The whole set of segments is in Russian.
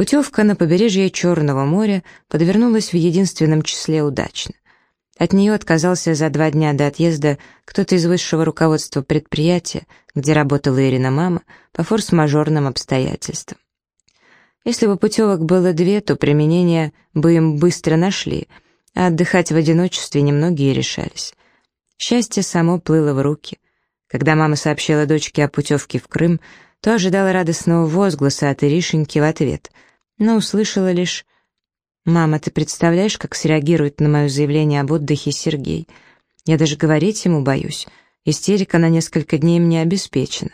Путевка на побережье Черного моря подвернулась в единственном числе удачно. От нее отказался за два дня до отъезда кто-то из высшего руководства предприятия, где работала Ирина мама, по форс-мажорным обстоятельствам. Если бы путевок было две, то применение бы им быстро нашли, а отдыхать в одиночестве немногие решались. Счастье само плыло в руки. Когда мама сообщила дочке о путевке в Крым, то ожидала радостного возгласа от Иришеньки в ответ, но услышала лишь «Мама, ты представляешь, как среагирует на мое заявление об отдыхе Сергей? Я даже говорить ему боюсь. Истерика на несколько дней мне обеспечена».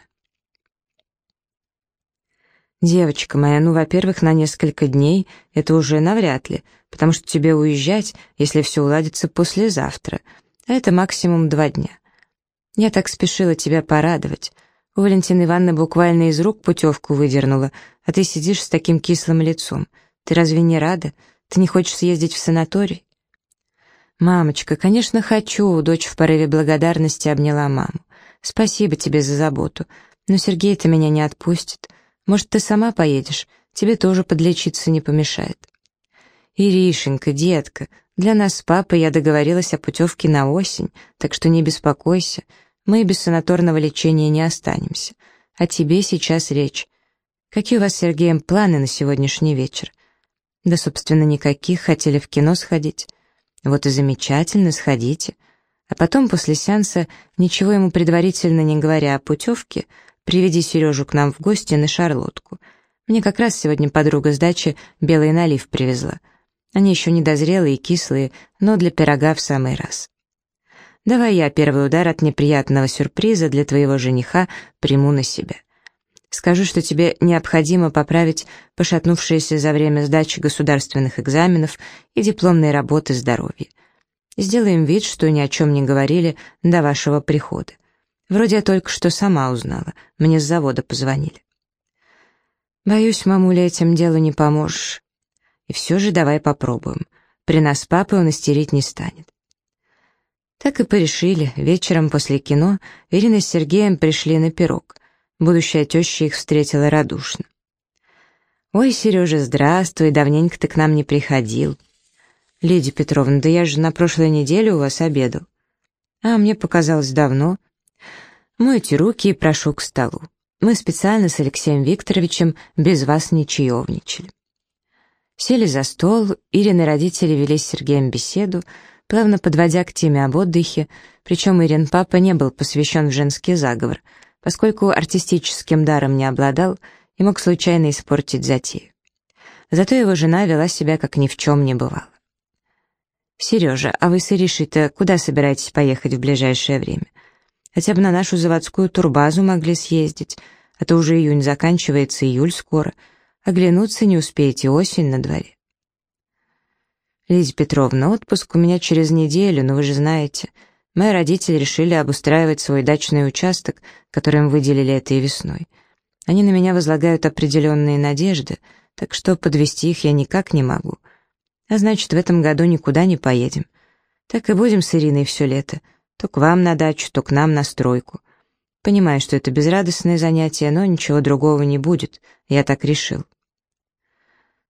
«Девочка моя, ну, во-первых, на несколько дней это уже навряд ли, потому что тебе уезжать, если все уладится послезавтра, а это максимум два дня. Я так спешила тебя порадовать. У Валентины Ивановны буквально из рук путевку выдернула, а ты сидишь с таким кислым лицом. Ты разве не рада? Ты не хочешь съездить в санаторий?» «Мамочка, конечно, хочу», — дочь в порыве благодарности обняла маму. «Спасибо тебе за заботу, но Сергей-то меня не отпустит. Может, ты сама поедешь? Тебе тоже подлечиться не помешает». «Иришенька, детка, для нас с папой я договорилась о путевке на осень, так что не беспокойся, мы без санаторного лечения не останемся. О тебе сейчас речь. Какие у вас с Сергеем планы на сегодняшний вечер? Да, собственно, никаких, хотели в кино сходить. Вот и замечательно, сходите. А потом, после сеанса, ничего ему предварительно не говоря о путевке, приведи Сережу к нам в гости на шарлотку. Мне как раз сегодня подруга с дачи белый налив привезла. Они еще не дозрелые и кислые, но для пирога в самый раз. Давай я первый удар от неприятного сюрприза для твоего жениха приму на себя. Скажу, что тебе необходимо поправить пошатнувшиеся за время сдачи государственных экзаменов и дипломной работы здоровья. Сделаем вид, что ни о чем не говорили до вашего прихода. Вроде я только что сама узнала, мне с завода позвонили. Боюсь, мамуля, этим делу не поможешь. И все же давай попробуем. При нас папы он истерить не станет. Так и порешили. Вечером после кино Ирина с Сергеем пришли на пирог — Будущая теща их встретила радушно. «Ой, Сережа, здравствуй, давненько ты к нам не приходил». «Лидия Петровна, да я же на прошлой неделе у вас обедал». «А, мне показалось давно». «Мойте руки и прошу к столу. Мы специально с Алексеем Викторовичем без вас не чаевничали». Сели за стол, Ирины родители вели с Сергеем беседу, плавно подводя к теме об отдыхе, причем Ирин папа не был посвящен в женский заговор — поскольку артистическим даром не обладал и мог случайно испортить затею. Зато его жена вела себя, как ни в чем не бывало. «Сережа, а вы с Иришей-то куда собираетесь поехать в ближайшее время? Хотя бы на нашу заводскую турбазу могли съездить, а то уже июнь заканчивается, июль скоро. Оглянуться не успеете, осень на дворе». «Лидия Петровна, отпуск у меня через неделю, но вы же знаете, Мои родители решили обустраивать свой дачный участок, который им выделили этой весной. Они на меня возлагают определенные надежды, так что подвести их я никак не могу. А значит, в этом году никуда не поедем. Так и будем с Ириной все лето. То к вам на дачу, то к нам на стройку. Понимаю, что это безрадостное занятие, но ничего другого не будет. Я так решил.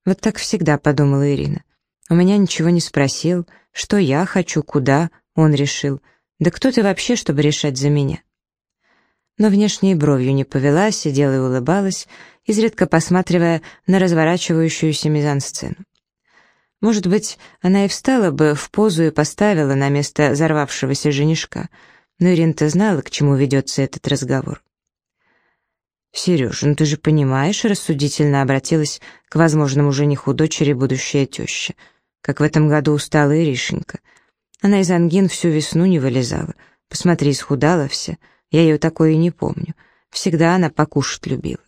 Вот так всегда, подумала Ирина. У меня ничего не спросил, что я хочу, куда, он решил — да кто ты вообще, чтобы решать за меня? Но внешней бровью не повела, сидела и улыбалась, изредка посматривая на разворачивающуюся мизансцену. Может быть, она и встала бы в позу и поставила на место взорвавшегося женишка, но Ирина-то знала, к чему ведется этот разговор. «Сережа, ну ты же понимаешь», — рассудительно обратилась к возможному жениху дочери будущая теща, как в этом году устала Иришенька — она из ангин всю весну не вылезала. Посмотри, исхудала вся. Я ее такое и не помню. Всегда она покушать любила.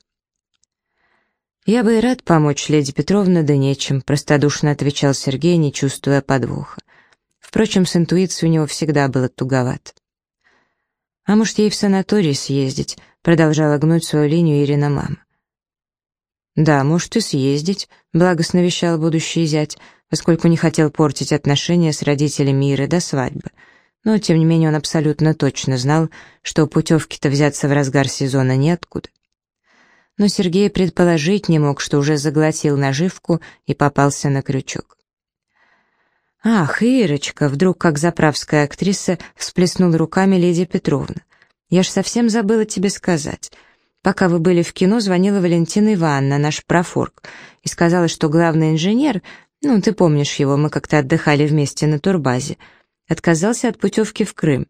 «Я бы и рад помочь, леди Петровна, да нечем», — простодушно отвечал Сергей, не чувствуя подвоха. Впрочем, с интуицией у него всегда было туговато. «А может, ей в санаторий съездить?» — продолжала гнуть свою линию Ирина мама. «Да, может и съездить», — благостно вещал будущий зять, поскольку не хотел портить отношения с родителями Иры до свадьбы. Но, тем не менее, он абсолютно точно знал, что путевки-то взяться в разгар сезона неоткуда. но Сергей предположить не мог, что уже заглотил наживку и попался на крючок. «Ах, Ирочка!» — вдруг, как заправская актриса, всплеснула руками Лидия Петровна. «Я ж совсем забыла тебе сказать. Пока вы были в кино, звонила Валентина Ивановна, наш профорг, и сказала, что главный инженер, ну, ты помнишь его, мы как-то отдыхали вместе на турбазе, отказался от путевки в Крым.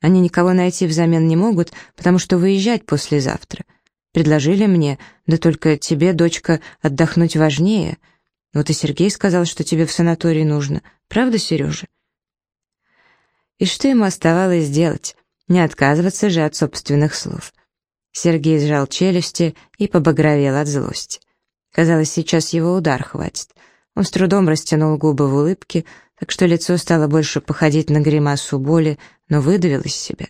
Они никого найти взамен не могут, потому что выезжать послезавтра. Предложили мне, да только тебе, дочка, отдохнуть важнее». Вот и Сергей сказал, что тебе в санатории нужно. Правда, Сережа? И что ему оставалось делать? Не отказываться же от собственных слов. Сергей сжал челюсти и побагровел от злости. Казалось, сейчас его удар хватит. Он с трудом растянул губы в улыбке, так что лицо стало больше походить на гримасу боли, но выдавил из себя.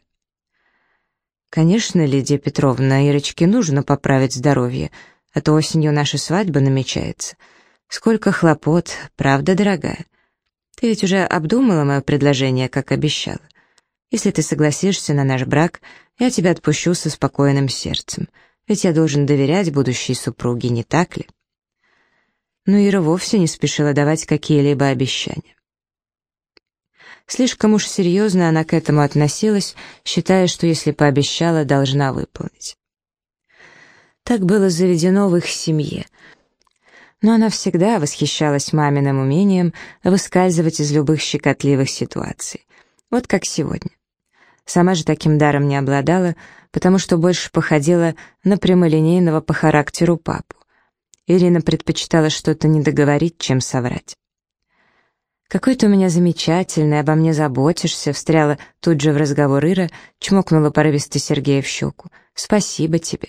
«Конечно, Лидия Петровна, Ирочке нужно поправить здоровье, а то осенью наша свадьба намечается. Сколько хлопот, правда, дорогая? Ты ведь уже обдумала мое предложение, как обещала. Если ты согласишься на наш брак, я тебя отпущу со спокойным сердцем, ведь я должен доверять будущей супруге, не так ли?» Но Ира вовсе не спешила давать какие-либо обещания. Слишком уж серьезно она к этому относилась, считая, что если пообещала, должна выполнить. Так было заведено в их семье — но она всегда восхищалась маминым умением выскальзывать из любых щекотливых ситуаций. Вот как сегодня. Сама же таким даром не обладала, потому что больше походила на прямолинейного по характеру папу. Ирина предпочитала что-то не договорить, чем соврать. «Какой ты у меня замечательный, обо мне заботишься», — встряла тут же в разговор Ира, чмокнула порывисто Сергея в щеку. «Спасибо тебе.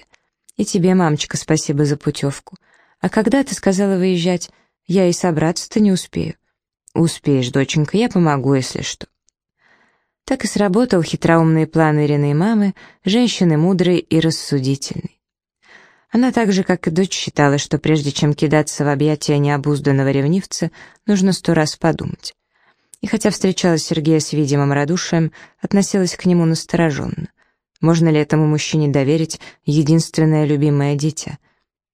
И тебе, мамочка, спасибо за путевку. А когда ты сказала выезжать, я и собраться-то не успею. Успеешь, доченька, я помогу, если что. Так и сработал хитроумный план Ириной мамы, женщины мудрой и рассудительной. Она так же, как и дочь, считала, что прежде чем кидаться в объятия необузданного ревнивца, нужно сто раз подумать. И хотя встречала Сергея с видимым радушием, относилась к нему настороженно. Можно ли этому мужчине доверить единственное любимое дитя —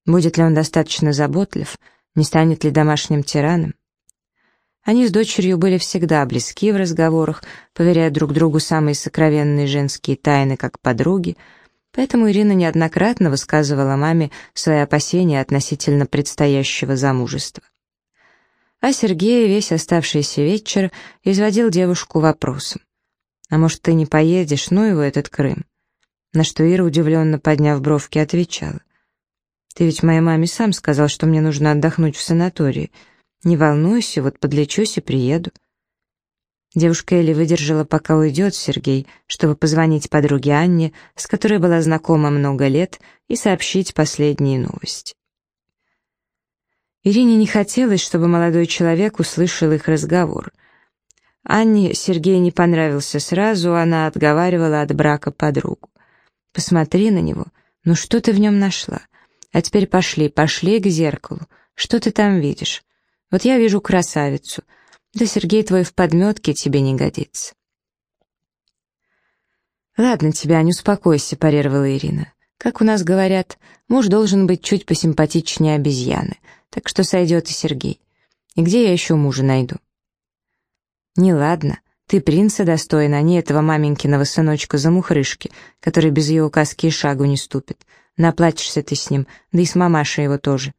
Будет ли он достаточно заботлив, не станет ли домашним тираном? Они с дочерью были всегда близки в разговорах, поверяя друг другу самые сокровенные женские тайны как подруги, поэтому Ирина неоднократно высказывала маме свои опасения относительно предстоящего замужества. А Сергей весь оставшийся вечер изводил девушку вопросом. «А может, ты не поедешь, ну его этот Крым?» На что Ира, удивленно подняв бровки, отвечала. Ты ведь моей маме сам сказал, что мне нужно отдохнуть в санатории. Не волнуйся, вот подлечусь и приеду». Девушка Элли выдержала, пока уйдет Сергей, чтобы позвонить подруге Анне, с которой была знакома много лет, и сообщить последние новости. Ирине не хотелось, чтобы молодой человек услышал их разговор. Анне Сергей не понравился сразу, она отговаривала от брака подругу. «Посмотри на него, ну что ты в нем нашла? А теперь пошли, пошли к зеркалу. Что ты там видишь? Вот я вижу красавицу. Да Сергей твой в подметке тебе не годится. «Ладно тебя, не успокойся», — парировала Ирина. «Как у нас говорят, муж должен быть чуть посимпатичнее обезьяны, так что сойдет и Сергей. И где я еще мужа найду?» «Не ладно, ты принца достойна, а не этого маменькиного сыночка-замухрышки, который без ее указки и шагу не ступит. Наплачешься ты с ним, да и с мамашей его тоже.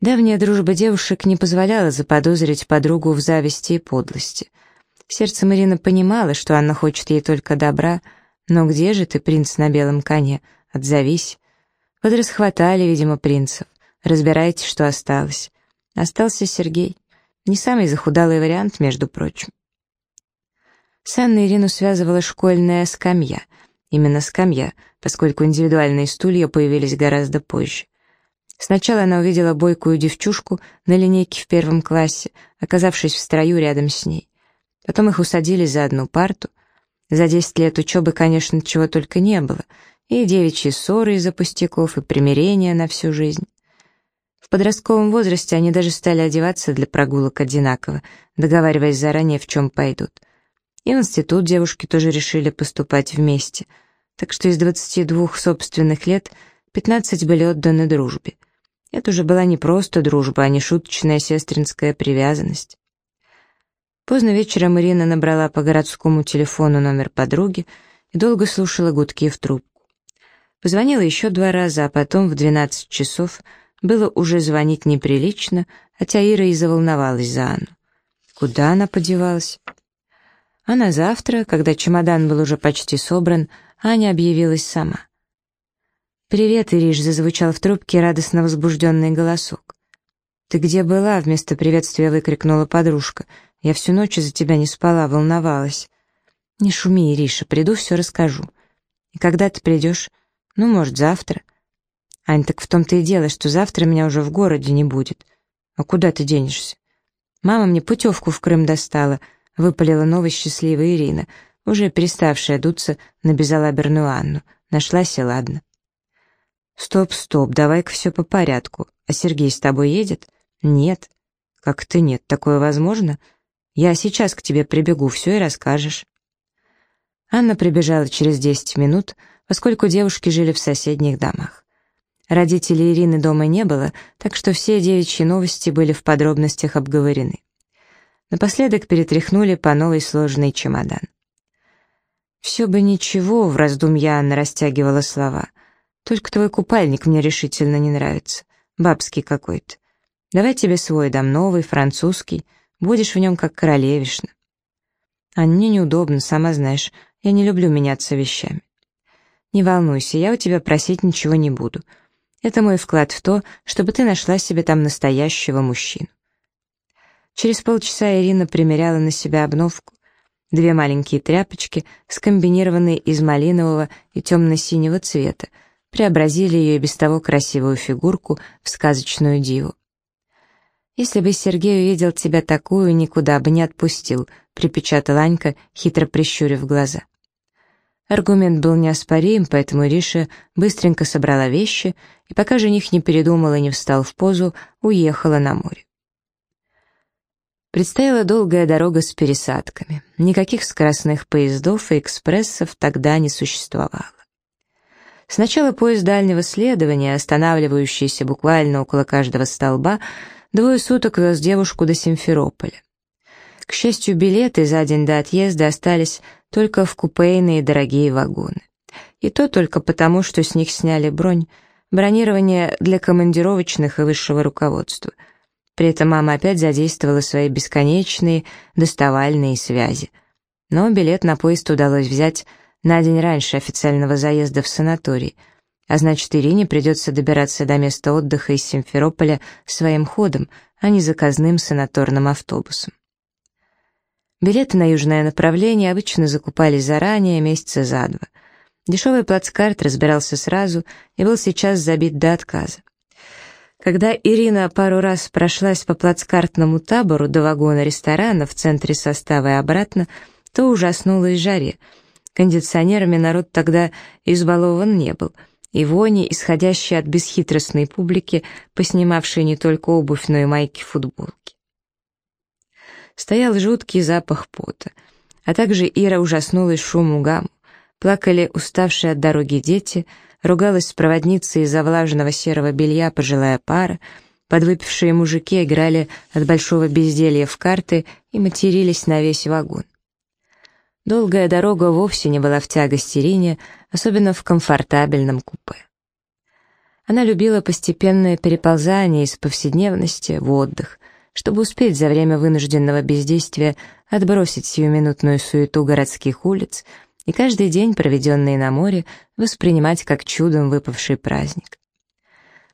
Давняя дружба девушек не позволяла заподозрить подругу в зависти и подлости. Сердце Марина понимала, что Анна хочет ей только добра, но где же ты, принц на белом коне? Отзовись. Вот расхватали, видимо, принцев. Разбирайте, что осталось. Остался Сергей. Не самый захудалый вариант, между прочим. С Анной Ирину связывала школьная скамья — Именно скамья, поскольку индивидуальные стулья появились гораздо позже. Сначала она увидела бойкую девчушку на линейке в первом классе, оказавшись в строю рядом с ней. Потом их усадили за одну парту. За десять лет учебы, конечно, чего только не было. И девичьи ссоры из-за пустяков, и примирения на всю жизнь. В подростковом возрасте они даже стали одеваться для прогулок одинаково, договариваясь заранее, в чем пойдут. И в институт девушки тоже решили поступать вместе. Так что из 22 собственных лет 15 были отданы дружбе. Это уже была не просто дружба, а не шуточная сестринская привязанность. Поздно вечером Ирина набрала по городскому телефону номер подруги и долго слушала гудки в трубку. Позвонила еще два раза, а потом в 12 часов было уже звонить неприлично, хотя Ира и заволновалась за Анну. Куда она подевалась? А на завтра, когда чемодан был уже почти собран, Аня объявилась сама. «Привет, Ириш», — зазвучал в трубке радостно возбужденный голосок. «Ты где была?» — вместо приветствия выкрикнула подружка. «Я всю ночь из-за тебя не спала, волновалась». «Не шуми, Ириша, приду, все расскажу». «И когда ты придешь?» «Ну, может, завтра». «Ань, так в том-то и дело, что завтра меня уже в городе не будет». «А куда ты денешься?» «Мама мне путевку в Крым достала», — выпалила новость счастливая Ирина, уже переставшая дуться на безалаберную Анну. Нашлась и ладно. «Стоп, стоп, давай-ка все по порядку. А Сергей с тобой едет?» «Нет». «Как ты нет? Такое возможно?» «Я сейчас к тебе прибегу, все и расскажешь». Анна прибежала через десять минут, поскольку девушки жили в соседних домах. Родителей Ирины дома не было, так что все девичьи новости были в подробностях обговорены. Напоследок перетряхнули по новой сложный чемодан. «Все бы ничего», — в раздумье Анна растягивала слова. Только твой купальник мне решительно не нравится. Бабский какой-то. Давай тебе свой дам, новый, французский. Будешь в нем как королевишна. А мне неудобно, сама знаешь. Я не люблю меняться вещами. Не волнуйся, я у тебя просить ничего не буду. Это мой вклад в то, чтобы ты нашла себе там настоящего мужчину. Через полчаса Ирина примеряла на себя обновку. Две маленькие тряпочки, скомбинированные из малинового и темно-синего цвета, преобразили ее без того красивую фигурку в сказочную диву. «Если бы Сергей увидел тебя такую, никуда бы не отпустил», — припечатала Анька, хитро прищурив глаза. Аргумент был неоспорим, поэтому Риша быстренько собрала вещи и, пока жених не передумал и не встал в позу, уехала на море. Предстояла долгая дорога с пересадками. Никаких скоростных поездов и экспрессов тогда не существовало. Сначала поезд дальнего следования, останавливающийся буквально около каждого столба, двое суток вез девушку до Симферополя. К счастью, билеты за день до отъезда остались только в купейные дорогие вагоны. И то только потому, что с них сняли бронь, бронирование для командировочных и высшего руководства. При этом мама опять задействовала свои бесконечные доставальные связи. Но билет на поезд удалось взять на день раньше официального заезда в санаторий, а значит, Ирине придется добираться до места отдыха из Симферополя своим ходом, а не заказным санаторным автобусом. Билеты на южное направление обычно закупались заранее, месяца за два. Дешевый плацкарт разбирался сразу и был сейчас забит до отказа. Когда Ирина пару раз прошлась по плацкартному табору до вагона ресторана в центре состава и обратно, то ужаснулась жаре — Кондиционерами народ тогда избалован не был, и вони, исходящие от бесхитростной публики, поснимавшей не только обувь, но и майки-футболки. Стоял жуткий запах пота, а также Ира ужаснулась шуму гамму. Плакали уставшие от дороги дети, ругалась с проводницей из-за влажного серого белья пожилая пара, подвыпившие мужики играли от большого безделья в карты и матерились на весь вагон. Долгая дорога вовсе не была в тягости Ирине, особенно в комфортабельном купе. Она любила постепенное переползание из повседневности в отдых, чтобы успеть за время вынужденного бездействия отбросить сиюминутную суету городских улиц и каждый день, проведенный на море, воспринимать как чудом выпавший праздник.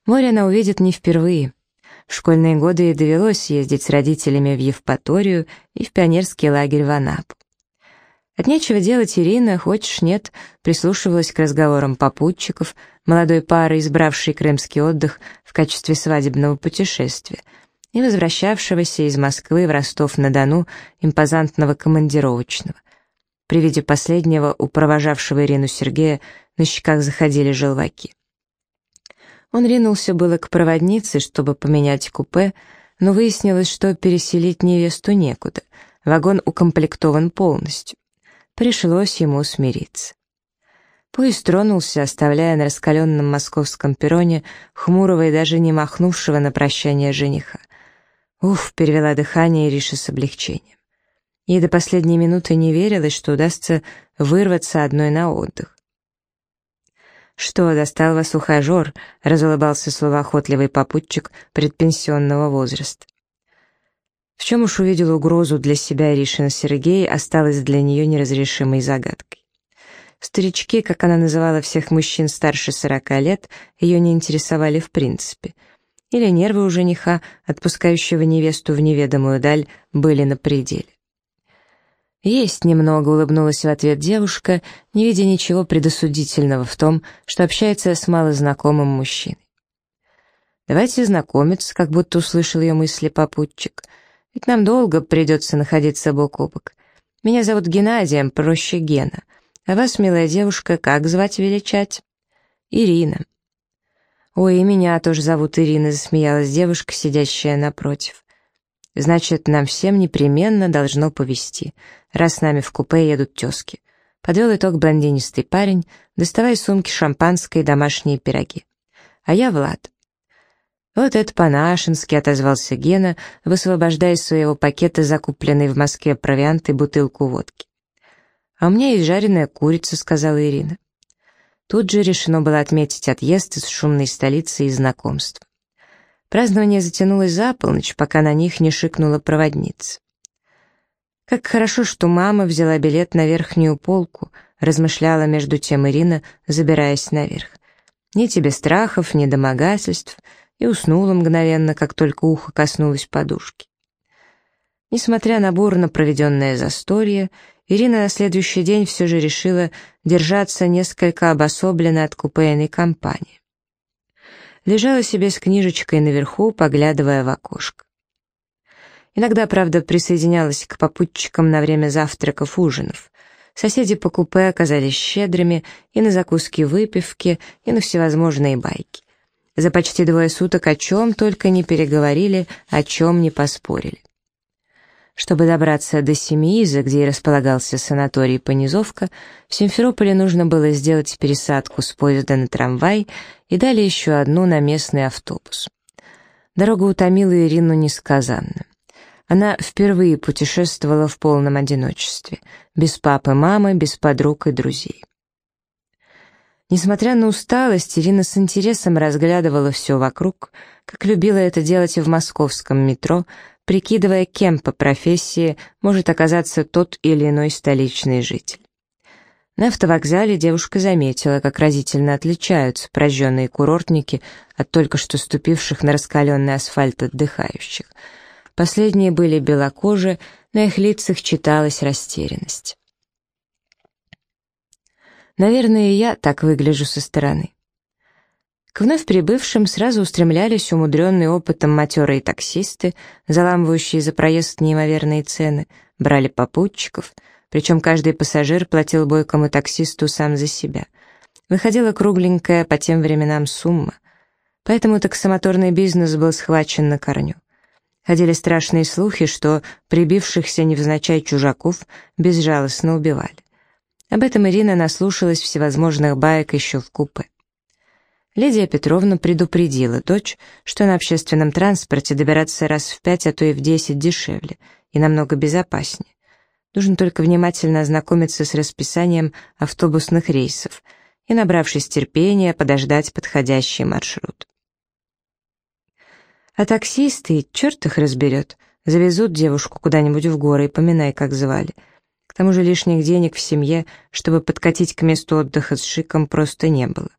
Море она увидит не впервые. В школьные годы ей довелось ездить с родителями в Евпаторию и в пионерский лагерь в Анапу. От нечего делать Ирина, хочешь нет, прислушивалась к разговорам попутчиков, молодой пары, избравшей крымский отдых в качестве свадебного путешествия, и возвращавшегося из Москвы в Ростов-на-Дону импозантного командировочного. При виде последнего у провожавшего Ирину Сергея на щеках заходили желваки. Он ринулся было к проводнице, чтобы поменять купе, но выяснилось, что переселить невесту некуда, вагон укомплектован полностью. Пришлось ему смириться. Поезд тронулся, оставляя на раскаленном московском перроне хмурого и даже не махнувшего на прощание жениха. Уф, перевела дыхание Ириша с облегчением. Ей до последней минуты не верилось, что удастся вырваться одной на отдых. «Что, достал вас ухажер?» — разулыбался словоохотливый попутчик предпенсионного возраста. В чем уж увидел угрозу для себя Иришина Сергей, осталось для нее неразрешимой загадкой. Старички, как она называла всех мужчин старше сорока лет, ее не интересовали в принципе. Или нервы у жениха, отпускающего невесту в неведомую даль, были на пределе. «Есть немного», — улыбнулась в ответ девушка, не видя ничего предосудительного в том, что общается с малознакомым мужчиной. «Давайте знакомиться», — как будто услышал ее мысли попутчик. «Ведь нам долго придется находиться бок о бок. Меня зовут Геннадием, проще Гена. А вас, милая девушка, как звать величать? Ирина. Ой, и меня тоже зовут Ирина, засмеялась девушка, сидящая напротив. Значит, нам всем непременно должно повезти, раз с нами в купе едут тезки. Подвел итог блондинистый парень, доставая сумки шампанское и домашние пироги. А я Влад. «Вот это по-нашенски», — отозвался Гена, высвобождая из своего пакета закупленный в Москве провиант и бутылку водки. «А у меня есть жареная курица», — сказала Ирина. Тут же решено было отметить отъезд из шумной столицы и знакомств. Празднование затянулось за полночь, пока на них не шикнула проводница. «Как хорошо, что мама взяла билет на верхнюю полку», — размышляла между тем Ирина, забираясь наверх. «Ни тебе страхов, ни домогательств», и уснула мгновенно, как только ухо коснулось подушки. Несмотря на бурно проведенное застолье, Ирина на следующий день все же решила держаться несколько обособленно от купейной компании. Лежала себе с книжечкой наверху, поглядывая в окошко. Иногда, правда, присоединялась к попутчикам на время завтраков, ужинов. Соседи по купе оказались щедрыми и на закуски выпивки, и на всевозможные байки. За почти двое суток о чем только не переговорили, о чем не поспорили. Чтобы добраться до Семииза, где и располагался санаторий Понизовка, в Симферополе нужно было сделать пересадку с поезда на трамвай и далее еще одну на местный автобус. Дорога утомила Ирину несказанно. Она впервые путешествовала в полном одиночестве, без папы, мамы, без подруг и друзей. Несмотря на усталость, Ирина с интересом разглядывала все вокруг, как любила это делать и в московском метро, прикидывая, кем по профессии может оказаться тот или иной столичный житель. На автовокзале девушка заметила, как разительно отличаются прожженные курортники от только что ступивших на раскаленный асфальт отдыхающих. Последние были белокожие, на их лицах читалась растерянность. Наверное, я так выгляжу со стороны. К вновь прибывшим сразу устремлялись умудренные опытом матерые таксисты, заламывающие за проезд неимоверные цены, брали попутчиков, причем каждый пассажир платил бойкому таксисту сам за себя. Выходила кругленькая по тем временам сумма. Поэтому таксомоторный бизнес был схвачен на корню. Ходили страшные слухи, что прибившихся невзначай чужаков безжалостно убивали. Об этом Ирина наслушалась всевозможных баек еще в купе. Лидия Петровна предупредила дочь, что на общественном транспорте добираться раз в пять, а то и в десять дешевле и намного безопаснее. Нужно только внимательно ознакомиться с расписанием автобусных рейсов и, набравшись терпения, подождать подходящий маршрут. А таксисты, черт их разберет, завезут девушку куда-нибудь в горы и поминай, как звали. К тому же лишних денег в семье, чтобы подкатить к месту отдыха с шиком, просто не было.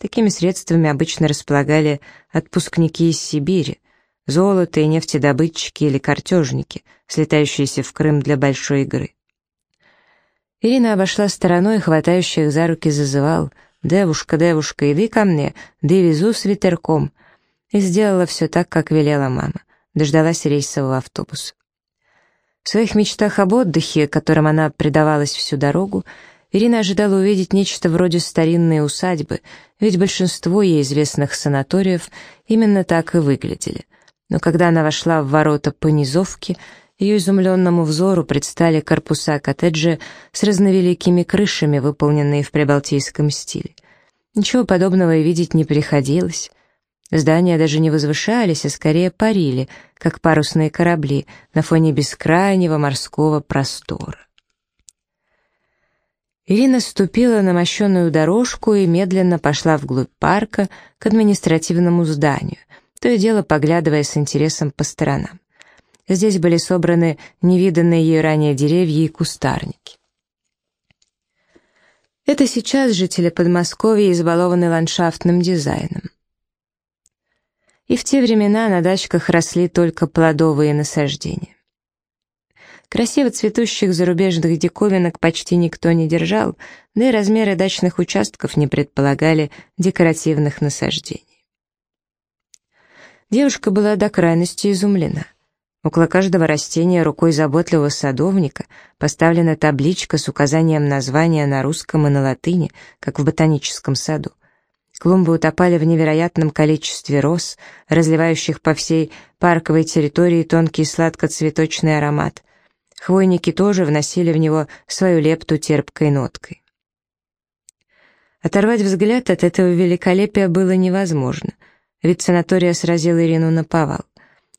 Такими средствами обычно располагали отпускники из Сибири, золото и нефтедобытчики или картежники, слетающиеся в Крым для большой игры. Ирина обошла стороной, хватающих за руки зазывал «Девушка, девушка, иди ко мне, да везу с ветерком», и сделала все так, как велела мама, дождалась рейсового автобуса. В своих мечтах об отдыхе, которым она предавалась всю дорогу, Ирина ожидала увидеть нечто вроде старинной усадьбы, ведь большинство ей известных санаториев именно так и выглядели. Но когда она вошла в ворота по низовке, ее изумленному взору предстали корпуса коттеджа с разновеликими крышами, выполненные в прибалтийском стиле. Ничего подобного и видеть не приходилось. Здания даже не возвышались, а скорее парили, как парусные корабли, на фоне бескрайнего морского простора. Ирина ступила на мощенную дорожку и медленно пошла вглубь парка к административному зданию, то и дело поглядывая с интересом по сторонам. Здесь были собраны невиданные ею ранее деревья и кустарники. Это сейчас жители Подмосковья избалованы ландшафтным дизайном. И в те времена на дачках росли только плодовые насаждения. Красиво цветущих зарубежных диковинок почти никто не держал, да и размеры дачных участков не предполагали декоративных насаждений. Девушка была до крайности изумлена. Около каждого растения рукой заботливого садовника поставлена табличка с указанием названия на русском и на латыни, как в ботаническом саду. Клумбы утопали в невероятном количестве роз, разливающих по всей парковой территории тонкий сладкоцветочный аромат, Хвойники тоже вносили в него свою лепту терпкой ноткой. Оторвать взгляд от этого великолепия было невозможно, ведь санатория сразил Ирину на повал.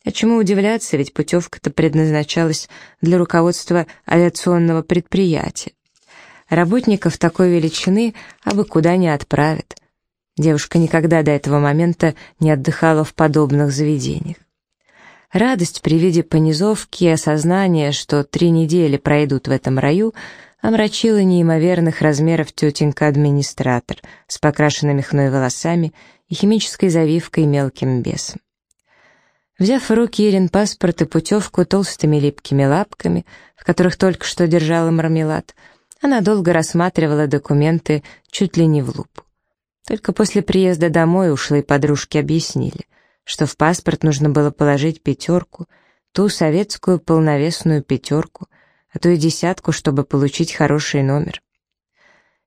А чему удивляться, ведь путевка-то предназначалась для руководства авиационного предприятия. Работников такой величины абы куда не отправят. Девушка никогда до этого момента не отдыхала в подобных заведениях. Радость при виде понизовки и осознание, что три недели пройдут в этом раю, омрачила неимоверных размеров тетенька-администратор с покрашенными хной волосами и химической завивкой мелким бесом. Взяв в руки Ирин паспорт и путевку толстыми липкими лапками, в которых только что держала мармелад, она долго рассматривала документы чуть ли не в лупу. Только после приезда домой ушлые подружки объяснили — что в паспорт нужно было положить пятерку, ту советскую полновесную пятерку, а то и десятку, чтобы получить хороший номер.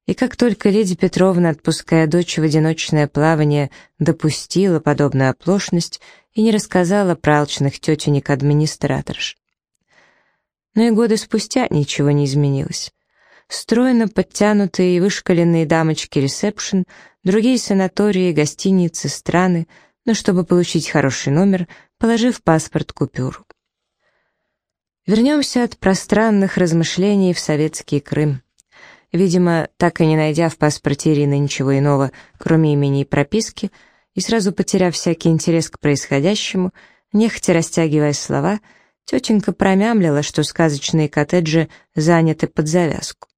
И как только леди Петровна, отпуская дочь в одиночное плавание, допустила подобную оплошность и не рассказала про алчных тетенек-администраторш. Но и годы спустя ничего не изменилось. Стройно подтянутые и вышкаленные дамочки ресепшн, другие санатории, гостиницы, страны — но чтобы получить хороший номер, положив паспорт купюру. Вернемся от пространных размышлений в советский Крым. Видимо, так и не найдя в паспорте Ирины ничего иного, кроме имени и прописки, и сразу потеряв всякий интерес к происходящему, нехотя растягивая слова, тетенька промямлила, что сказочные коттеджи заняты под завязку.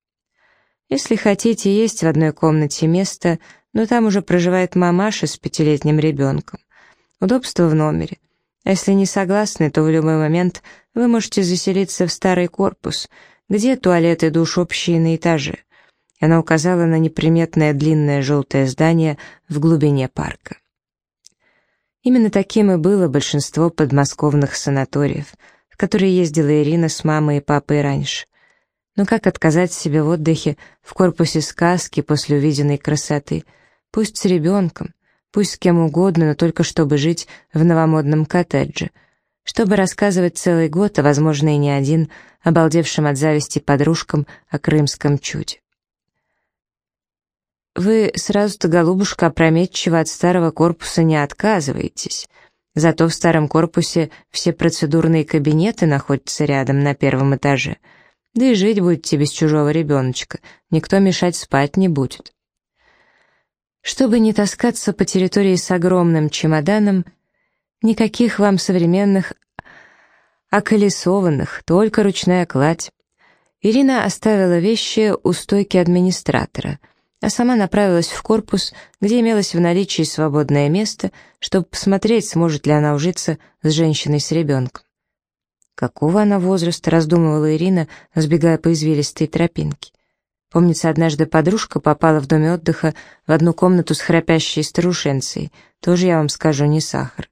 Если хотите, есть в одной комнате место, но там уже проживает мамаша с пятилетним ребенком. Удобство в номере. А если не согласны, то в любой момент вы можете заселиться в старый корпус, где туалет и душ общие на этаже. Она указала на неприметное длинное желтое здание в глубине парка. Именно таким и было большинство подмосковных санаториев, в которые ездила Ирина с мамой и папой раньше. Но как отказать себе в отдыхе в корпусе сказки после увиденной красоты — Пусть с ребенком, пусть с кем угодно, но только чтобы жить в новомодном коттедже, чтобы рассказывать целый год, а возможно и не один, обалдевшим от зависти подружкам о крымском чуде. Вы сразу-то, голубушка, опрометчиво от старого корпуса не отказываетесь. Зато в старом корпусе все процедурные кабинеты находятся рядом на первом этаже. Да и жить будете без чужого ребеночка, никто мешать спать не будет. Чтобы не таскаться по территории с огромным чемоданом, никаких вам современных околесованных, только ручная кладь. Ирина оставила вещи у стойки администратора, а сама направилась в корпус, где имелось в наличии свободное место, чтобы посмотреть, сможет ли она ужиться с женщиной с ребенком. Какого она возраста, раздумывала Ирина, сбегая по извилистой тропинке. Помнится, однажды подружка попала в доме отдыха в одну комнату с храпящей старушенцей. Тоже, я вам скажу, не сахар.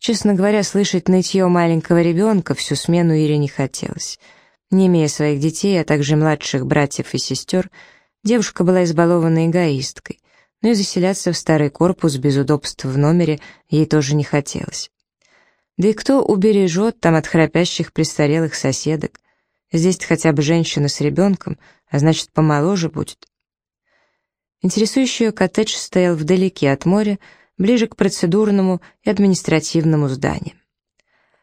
Честно говоря, слышать нытье маленького ребенка всю смену Ире не хотелось. Не имея своих детей, а также младших братьев и сестер, девушка была избалована эгоисткой, но и заселяться в старый корпус без удобств в номере ей тоже не хотелось. Да и кто убережет там от храпящих престарелых соседок? Здесь-то хотя бы женщина с ребенком, а значит, помоложе будет. Интересующий ее коттедж стоял вдалеке от моря, ближе к процедурному и административному зданию.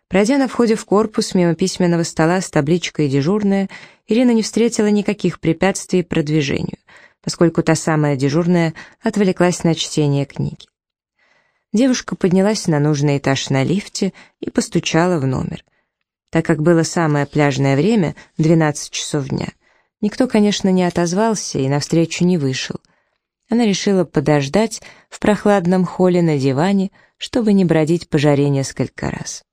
Пройдя на входе в корпус мимо письменного стола с табличкой «Дежурная», Ирина не встретила никаких препятствий продвижению, поскольку та самая дежурная отвлеклась на чтение книги. Девушка поднялась на нужный этаж на лифте и постучала в номер. Так как было самое пляжное время, 12 часов дня, никто, конечно, не отозвался и навстречу не вышел. Она решила подождать в прохладном холле на диване, чтобы не бродить по жаре несколько раз.